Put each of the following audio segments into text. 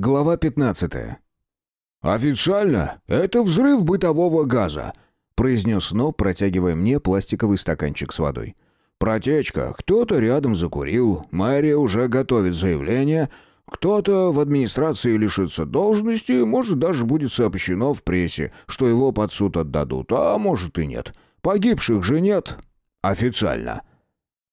Глава 15. «Официально это взрыв бытового газа», — произнес Но, протягивая мне пластиковый стаканчик с водой. «Протечка. Кто-то рядом закурил. Мэрия уже готовит заявление. Кто-то в администрации лишится должности, может, даже будет сообщено в прессе, что его под суд отдадут, а может и нет. Погибших же нет. Официально».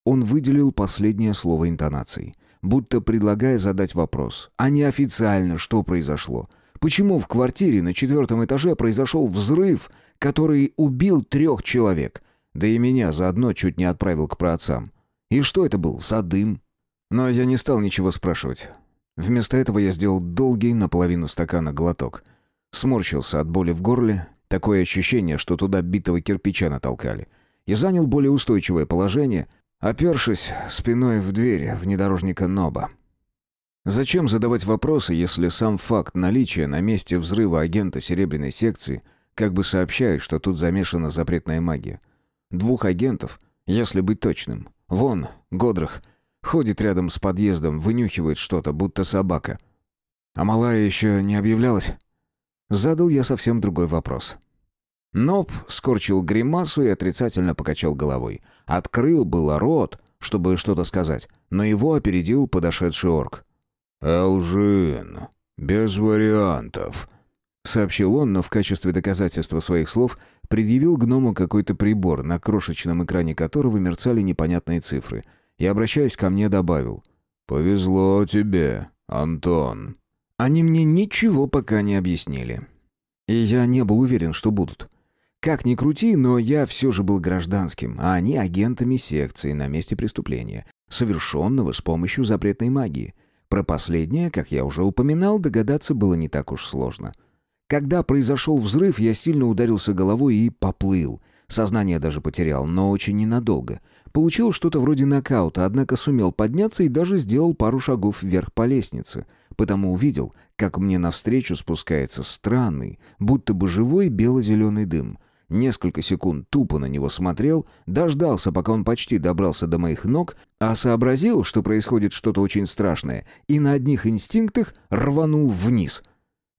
Он выделил последнее слово интонацией будто предлагая задать вопрос, а не официально, что произошло. Почему в квартире на четвертом этаже произошел взрыв, который убил трех человек? Да и меня заодно чуть не отправил к праотцам. И что это был за дым? Но я не стал ничего спрашивать. Вместо этого я сделал долгий наполовину стакана глоток. Сморщился от боли в горле, такое ощущение, что туда битого кирпича натолкали. И занял более устойчивое положение, опершись спиной в дверь внедорожника Ноба. Зачем задавать вопросы, если сам факт наличия на месте взрыва агента серебряной секции как бы сообщает, что тут замешана запретная магия? Двух агентов, если быть точным. Вон, Годрах, ходит рядом с подъездом, вынюхивает что-то, будто собака. А малая еще не объявлялась? Задал я совсем другой вопрос. Ноб скорчил гримасу и отрицательно покачал головой. Открыл было рот, чтобы что-то сказать, но его опередил подошедший орк. «Элжин, без вариантов», — сообщил он, но в качестве доказательства своих слов предъявил гному какой-то прибор, на крошечном экране которого мерцали непонятные цифры, и, обращаясь ко мне, добавил «Повезло тебе, Антон». Они мне ничего пока не объяснили. И я не был уверен, что будут. Как ни крути, но я все же был гражданским, а они агентами секции на месте преступления, совершенного с помощью запретной магии. Про последнее, как я уже упоминал, догадаться было не так уж сложно. Когда произошел взрыв, я сильно ударился головой и поплыл. Сознание даже потерял, но очень ненадолго. Получил что-то вроде нокаута, однако сумел подняться и даже сделал пару шагов вверх по лестнице. Потому увидел, как мне навстречу спускается странный, будто бы живой бело-зеленый дым. Несколько секунд тупо на него смотрел, дождался, пока он почти добрался до моих ног, а сообразил, что происходит что-то очень страшное, и на одних инстинктах рванул вниз.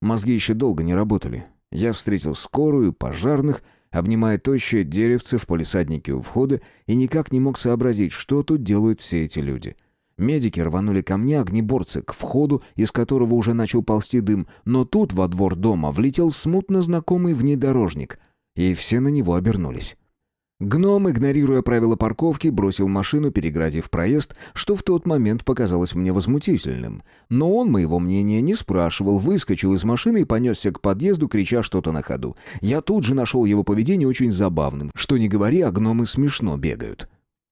Мозги еще долго не работали. Я встретил скорую, пожарных, обнимая тощее деревце в полисаднике у входа, и никак не мог сообразить, что тут делают все эти люди. Медики рванули ко мне, огнеборцы, к входу, из которого уже начал ползти дым, но тут во двор дома влетел смутно знакомый внедорожник — и все на него обернулись. Гном, игнорируя правила парковки, бросил машину, переградив проезд, что в тот момент показалось мне возмутительным. Но он моего мнения не спрашивал, выскочил из машины и понесся к подъезду, крича что-то на ходу. Я тут же нашел его поведение очень забавным. Что не говори, а гномы смешно бегают.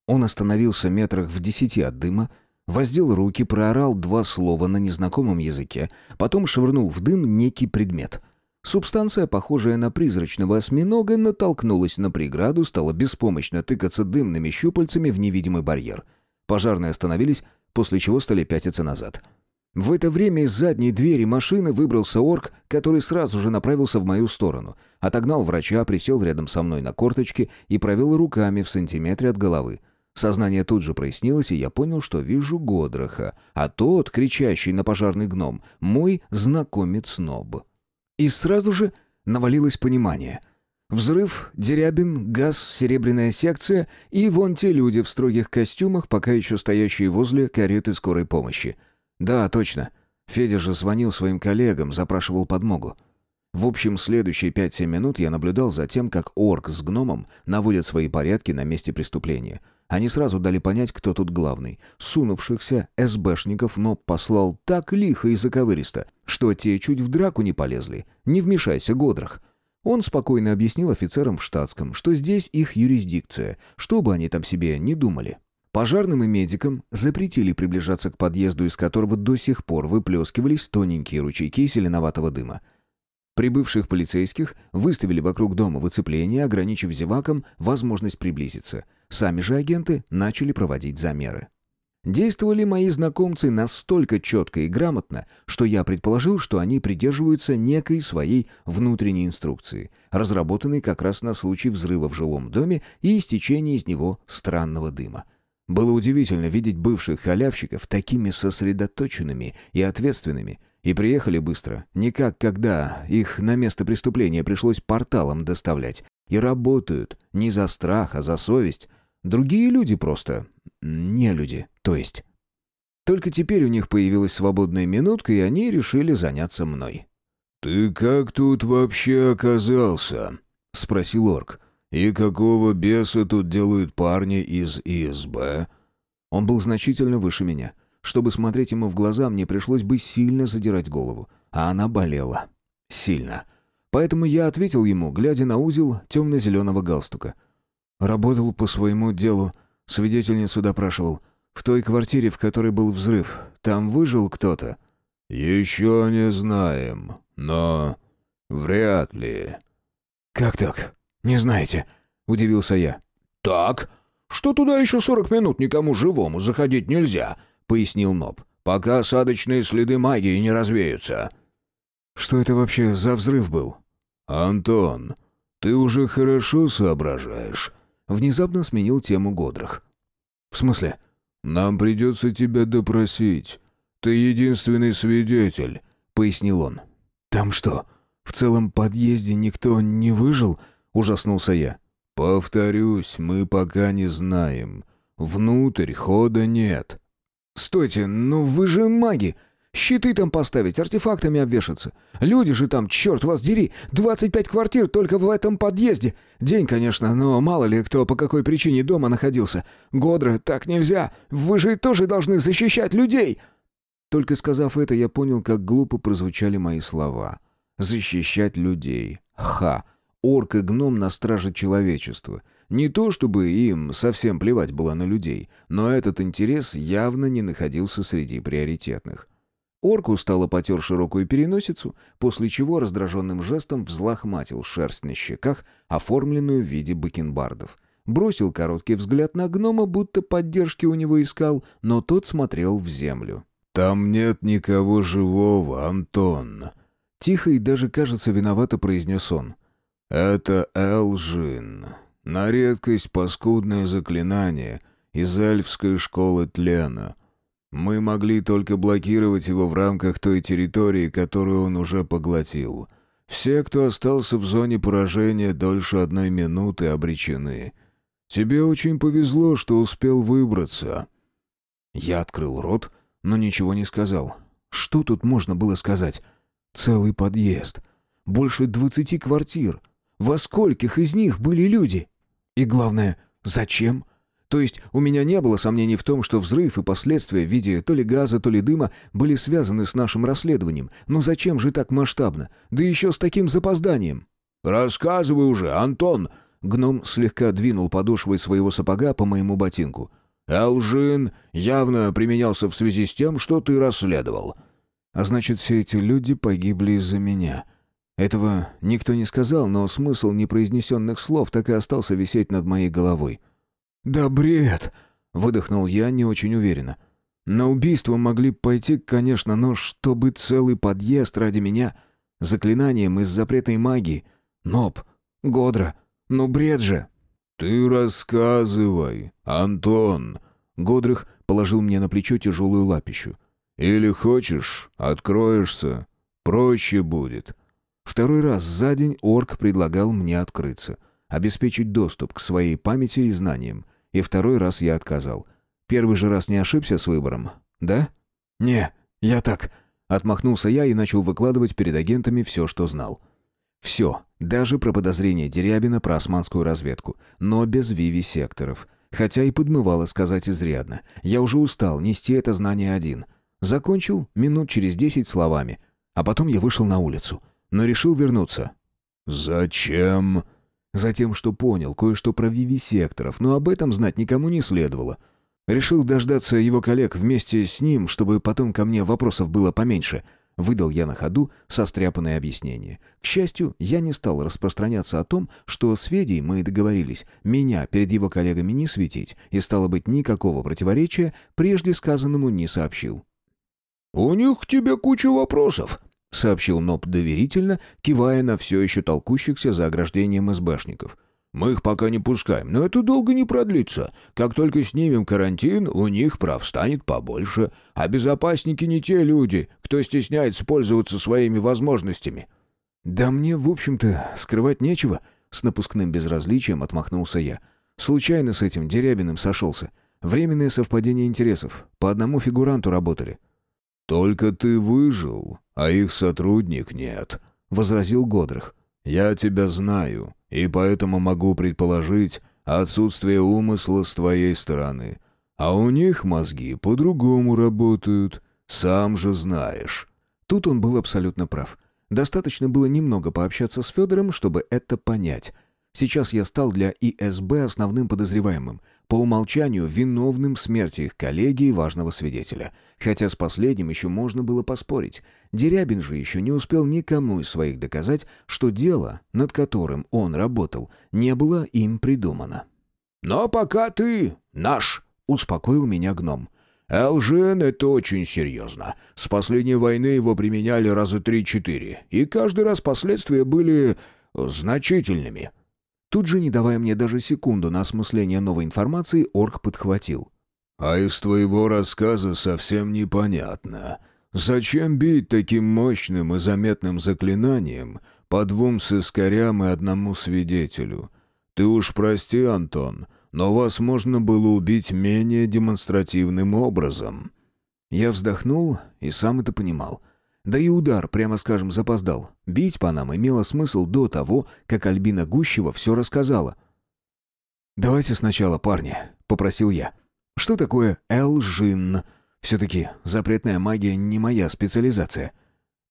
Он остановился метрах в десяти от дыма, воздел руки, проорал два слова на незнакомом языке, потом швырнул в дым некий предмет — Субстанция, похожая на призрачного осьминога, натолкнулась на преграду, стала беспомощно тыкаться дымными щупальцами в невидимый барьер. Пожарные остановились, после чего стали пятиться назад. В это время из задней двери машины выбрался орк, который сразу же направился в мою сторону. Отогнал врача, присел рядом со мной на корточке и провел руками в сантиметре от головы. Сознание тут же прояснилось, и я понял, что вижу Годраха, а тот, кричащий на пожарный гном, мой знакомец Ноб. И сразу же навалилось понимание. Взрыв, Дерябин, газ, серебряная секция и вон те люди в строгих костюмах, пока еще стоящие возле кареты скорой помощи. Да, точно. Федя же звонил своим коллегам, запрашивал подмогу. В общем, следующие 5-7 минут я наблюдал за тем, как орк с гномом наводят свои порядки на месте преступления — они сразу дали понять, кто тут главный. Сунувшихся СБшников но послал так лихо и заковыристо, что те чуть в драку не полезли. Не вмешайся, Годрах. Он спокойно объяснил офицерам в штатском, что здесь их юрисдикция, что бы они там себе не думали. Пожарным и медикам запретили приближаться к подъезду, из которого до сих пор выплескивались тоненькие ручейки зеленоватого дыма. Прибывших полицейских выставили вокруг дома в оцепление, ограничив зевакам возможность приблизиться. Сами же агенты начали проводить замеры. Действовали мои знакомцы настолько четко и грамотно, что я предположил, что они придерживаются некой своей внутренней инструкции, разработанной как раз на случай взрыва в жилом доме и истечения из него странного дыма. Было удивительно видеть бывших халявщиков такими сосредоточенными и ответственными – И приехали быстро, не как когда их на место преступления пришлось порталом доставлять. И работают не за страх, а за совесть. Другие люди просто. Не люди, то есть. Только теперь у них появилась свободная минутка, и они решили заняться мной. «Ты как тут вообще оказался?» — спросил орк. «И какого беса тут делают парни из ИСБ?» Он был значительно выше меня. Чтобы смотреть ему в глаза, мне пришлось бы сильно задирать голову. А она болела. Сильно. Поэтому я ответил ему, глядя на узел темно-зеленого галстука. Работал по своему делу. Свидетельницу допрашивал. В той квартире, в которой был взрыв. Там выжил кто-то. «Еще не знаем, но вряд ли». «Как так? Не знаете?» — удивился я. «Так? Что туда еще сорок минут никому живому заходить нельзя?» — пояснил Ноб. «Пока осадочные следы магии не развеются». «Что это вообще за взрыв был?» «Антон, ты уже хорошо соображаешь?» Внезапно сменил тему Годрах. «В смысле?» «Нам придется тебя допросить. Ты единственный свидетель», — пояснил он. «Там что, в целом подъезде никто не выжил?» — ужаснулся я. «Повторюсь, мы пока не знаем. Внутрь хода нет». «Стойте, ну вы же маги! Щиты там поставить, артефактами обвешаться. Люди же там, черт вас дери, 25 квартир только в этом подъезде. День, конечно, но мало ли кто по какой причине дома находился. Годра, так нельзя. Вы же тоже должны защищать людей!» Только сказав это, я понял, как глупо прозвучали мои слова. «Защищать людей. Ха! Орк и гном на страже человечества. Не то чтобы им совсем плевать было на людей, но этот интерес явно не находился среди приоритетных. Орк устало потер широкую переносицу, после чего раздраженным жестом взлохматил шерсть на щеках, оформленную в виде бакенбардов. Бросил короткий взгляд на гнома, будто поддержки у него искал, но тот смотрел в землю. «Там нет никого живого, Антон», — тихо и даже, кажется, виновато произнес он. «Это Элжин. На редкость паскудное заклинание из эльфской школы тлена». Мы могли только блокировать его в рамках той территории, которую он уже поглотил. Все, кто остался в зоне поражения дольше одной минуты, обречены. Тебе очень повезло, что успел выбраться». Я открыл рот, но ничего не сказал. Что тут можно было сказать? Целый подъезд. Больше двадцати квартир. Во скольких из них были люди? И главное, зачем? То есть у меня не было сомнений в том, что взрыв и последствия в виде то ли газа, то ли дыма были связаны с нашим расследованием. Но зачем же так масштабно? Да еще с таким запозданием. «Рассказывай уже, Антон!» Гном слегка двинул подошвой своего сапога по моему ботинку. «Элжин явно применялся в связи с тем, что ты расследовал». «А значит, все эти люди погибли из-за меня». Этого никто не сказал, но смысл непроизнесенных слов так и остался висеть над моей головой. «Да бред!» — выдохнул я не очень уверенно. «На убийство могли пойти, конечно, но чтобы целый подъезд ради меня, заклинанием из запретной магии. Ноб, Годра, ну бред же!» «Ты рассказывай, Антон!» Годрых положил мне на плечо тяжелую лапищу. «Или хочешь, откроешься, проще будет». Второй раз за день орк предлагал мне открыться, обеспечить доступ к своей памяти и знаниям. И второй раз я отказал. Первый же раз не ошибся с выбором, да? Не, я так. Отмахнулся я и начал выкладывать перед агентами все, что знал. Все, даже про подозрение Дерябина про османскую разведку, но без виви-секторов. Хотя и подмывало сказать изрядно. Я уже устал нести это знание один. Закончил минут через десять словами. А потом я вышел на улицу. Но решил вернуться. «Зачем?» Затем, что понял кое-что про вивисекторов, но об этом знать никому не следовало. Решил дождаться его коллег вместе с ним, чтобы потом ко мне вопросов было поменьше. Выдал я на ходу состряпанное объяснение. К счастью, я не стал распространяться о том, что с Федей мы договорились меня перед его коллегами не светить, и стало быть никакого противоречия прежде сказанному не сообщил. «У них к тебе куча вопросов», сообщил Ноб доверительно, кивая на все еще толкущихся за ограждением СБшников. Мы их пока не пускаем, но это долго не продлится. Как только снимем карантин, у них прав станет побольше. А безопасники не те люди, кто стесняется пользоваться своими возможностями». «Да мне, в общем-то, скрывать нечего», — с напускным безразличием отмахнулся я. «Случайно с этим Дерябиным сошелся. Временное совпадение интересов. По одному фигуранту работали». «Только ты выжил, а их сотрудник нет», — возразил Годрых. «Я тебя знаю, и поэтому могу предположить отсутствие умысла с твоей стороны. А у них мозги по-другому работают, сам же знаешь». Тут он был абсолютно прав. Достаточно было немного пообщаться с Федором, чтобы это понять. Сейчас я стал для ИСБ основным подозреваемым, по умолчанию виновным в смерти их коллеги и важного свидетеля. Хотя с последним еще можно было поспорить. Дерябин же еще не успел никому из своих доказать, что дело, над которым он работал, не было им придумано. «Но пока ты наш», — успокоил меня гном. «Элжин — это очень серьезно. С последней войны его применяли раза три-четыре, и каждый раз последствия были значительными». Тут же, не давая мне даже секунду на осмысление новой информации, орк подхватил. «А из твоего рассказа совсем непонятно. Зачем бить таким мощным и заметным заклинанием по двум сыскарям и одному свидетелю? Ты уж прости, Антон, но вас можно было убить менее демонстративным образом». Я вздохнул и сам это понимал — да и удар, прямо скажем, запоздал. Бить по нам имело смысл до того, как Альбина Гущева все рассказала. «Давайте сначала, парни», — попросил я. «Что такое Элжин? Все-таки запретная магия не моя специализация».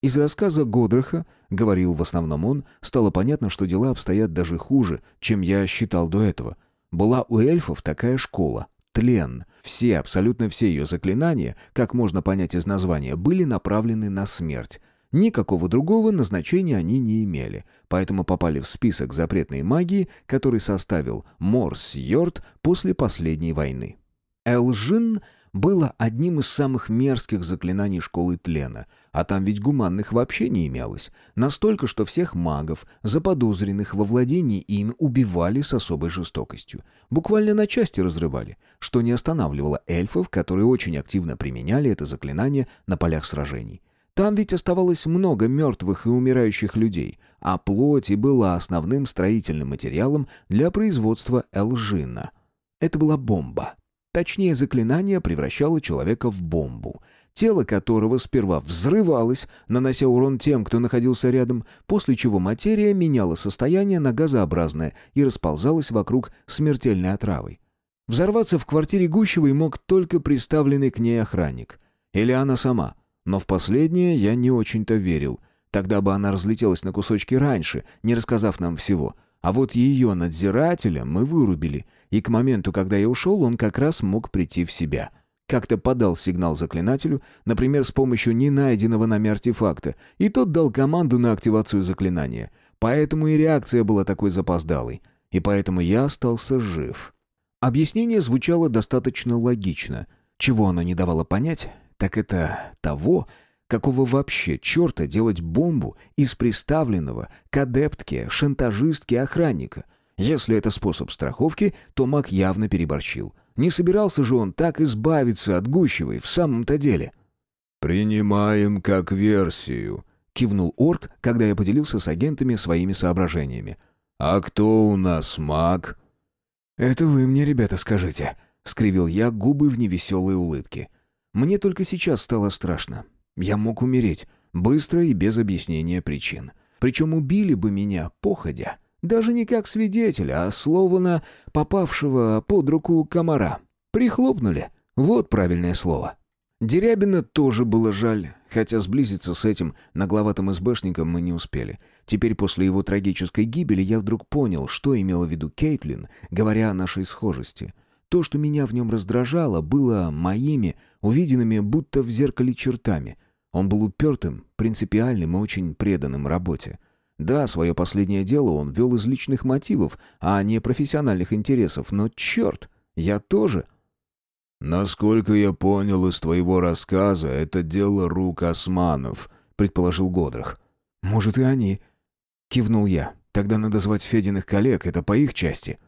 Из рассказа Годраха, говорил в основном он, стало понятно, что дела обстоят даже хуже, чем я считал до этого. Была у эльфов такая школа тлен. Все, абсолютно все ее заклинания, как можно понять из названия, были направлены на смерть. Никакого другого назначения они не имели, поэтому попали в список запретной магии, который составил Морс Йорд после последней войны. Элжин было одним из самых мерзких заклинаний школы тлена, а там ведь гуманных вообще не имелось. Настолько, что всех магов, заподозренных во владении им, убивали с особой жестокостью. Буквально на части разрывали, что не останавливало эльфов, которые очень активно применяли это заклинание на полях сражений. Там ведь оставалось много мертвых и умирающих людей, а плоть и была основным строительным материалом для производства элжина. Это была бомба. Точнее, заклинание превращало человека в бомбу, тело которого сперва взрывалось, нанося урон тем, кто находился рядом, после чего материя меняла состояние на газообразное и расползалась вокруг смертельной отравой. Взорваться в квартире Гущевой мог только приставленный к ней охранник. Или она сама. Но в последнее я не очень-то верил. Тогда бы она разлетелась на кусочки раньше, не рассказав нам всего. А вот ее надзирателя мы вырубили, и к моменту, когда я ушел, он как раз мог прийти в себя. Как-то подал сигнал заклинателю, например, с помощью ненайденного нами артефакта, и тот дал команду на активацию заклинания. Поэтому и реакция была такой запоздалой. И поэтому я остался жив. Объяснение звучало достаточно логично. Чего оно не давало понять, так это того, Какого вообще черта делать бомбу из приставленного к адептке, шантажистке охранника? Если это способ страховки, то маг явно переборщил. Не собирался же он так избавиться от Гущевой в самом-то деле. «Принимаем как версию», — кивнул орк, когда я поделился с агентами своими соображениями. «А кто у нас маг?» «Это вы мне, ребята, скажите», — скривил я губы в невеселой улыбке. «Мне только сейчас стало страшно. Я мог умереть, быстро и без объяснения причин. Причем убили бы меня, походя. Даже не как свидетеля, а словно попавшего под руку комара. Прихлопнули. Вот правильное слово. Дерябина тоже было жаль, хотя сблизиться с этим нагловатым СБшником мы не успели. Теперь после его трагической гибели я вдруг понял, что имела в виду Кейтлин, говоря о нашей схожести. То, что меня в нем раздражало, было моими, увиденными будто в зеркале чертами. Он был упертым, принципиальным и очень преданным работе. Да, свое последнее дело он вел из личных мотивов, а не профессиональных интересов, но черт, я тоже. «Насколько я понял из твоего рассказа, это дело рук османов», — предположил Годрах. «Может, и они», — кивнул я. Тогда надо звать Фединых коллег, это по их части».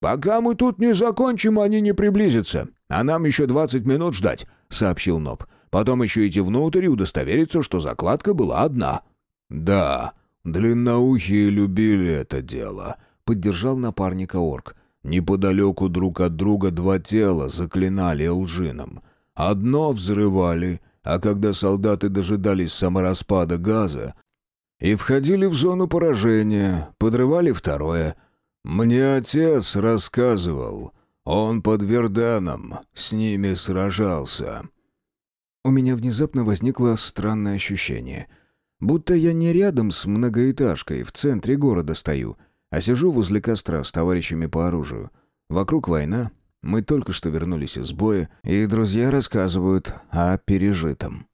«Пока мы тут не закончим, они не приблизятся. А нам еще двадцать минут ждать», — сообщил Ноб. «Потом еще идти внутрь и удостовериться, что закладка была одна». «Да, длинноухие любили это дело», — поддержал напарника орк. «Неподалеку друг от друга два тела заклинали лжином. Одно взрывали, а когда солдаты дожидались самораспада газа и входили в зону поражения, подрывали второе — «Мне отец рассказывал. Он под Верданом с ними сражался». У меня внезапно возникло странное ощущение. Будто я не рядом с многоэтажкой в центре города стою, а сижу возле костра с товарищами по оружию. Вокруг война, мы только что вернулись из боя, и друзья рассказывают о пережитом.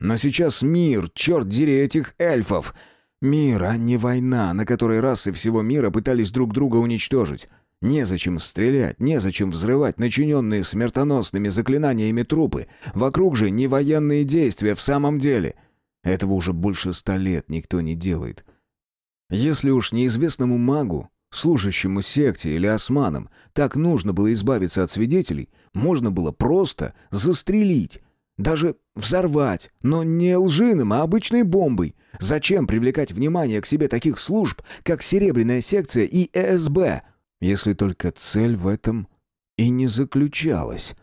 Но сейчас мир, черт дери этих эльфов! Мир, а не война, на которой расы всего мира пытались друг друга уничтожить. Незачем стрелять, незачем взрывать начиненные смертоносными заклинаниями трупы. Вокруг же не военные действия в самом деле. Этого уже больше ста лет никто не делает. Если уж неизвестному магу, служащему секте или османам, так нужно было избавиться от свидетелей, можно было просто застрелить, даже взорвать, но не лжиным, а обычной бомбой. Зачем привлекать внимание к себе таких служб, как Серебряная секция и ЭСБ, если только цель в этом и не заключалась?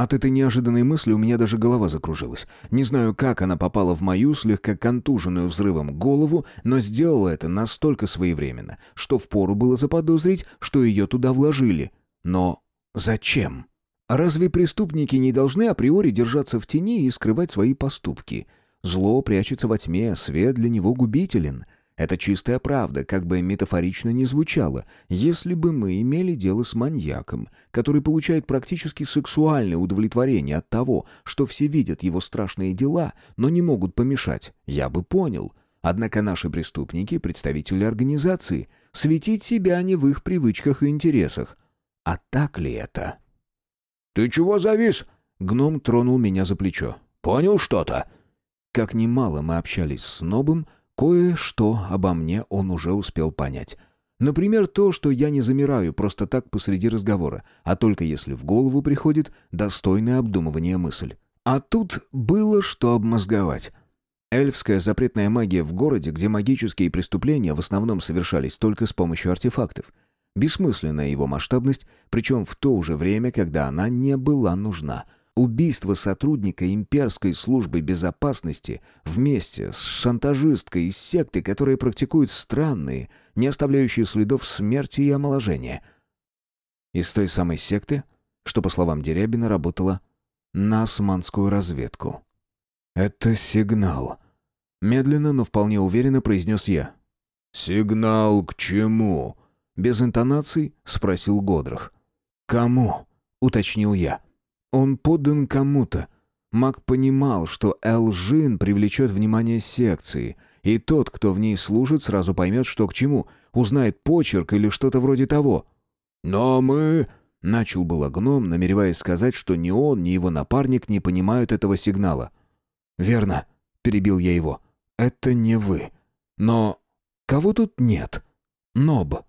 От этой неожиданной мысли у меня даже голова закружилась. Не знаю, как она попала в мою, слегка контуженную взрывом, голову, но сделала это настолько своевременно, что впору было заподозрить, что ее туда вложили. Но зачем? Разве преступники не должны априори держаться в тени и скрывать свои поступки? Зло прячется во тьме, свет для него губителен. Это чистая правда, как бы метафорично ни звучало, если бы мы имели дело с маньяком, который получает практически сексуальное удовлетворение от того, что все видят его страшные дела, но не могут помешать, я бы понял. Однако наши преступники — представители организации. Светить себя не в их привычках и интересах. А так ли это? «Ты чего завис?» Гном тронул меня за плечо. «Понял что-то?» Как немало мы общались с Нобом, кое-что обо мне он уже успел понять. Например, то, что я не замираю просто так посреди разговора, а только если в голову приходит достойное обдумывание мысль. А тут было что обмозговать. Эльфская запретная магия в городе, где магические преступления в основном совершались только с помощью артефактов — Бессмысленная его масштабность, причем в то же время, когда она не была нужна. Убийство сотрудника имперской службы безопасности вместе с шантажисткой из секты, которая практикует странные, не оставляющие следов смерти и омоложения. Из той самой секты, что, по словам Дерябина, работала на османскую разведку. «Это сигнал», — медленно, но вполне уверенно произнес я. «Сигнал к чему?» Без интонаций спросил Годрах. «Кому?» — уточнил я. «Он подан кому-то». Маг понимал, что Элжин привлечет внимание секции, и тот, кто в ней служит, сразу поймет, что к чему, узнает почерк или что-то вроде того. «Но мы...» — начал было гном, намереваясь сказать, что ни он, ни его напарник не понимают этого сигнала. «Верно», — перебил я его. «Это не вы. Но кого тут нет? Ноб».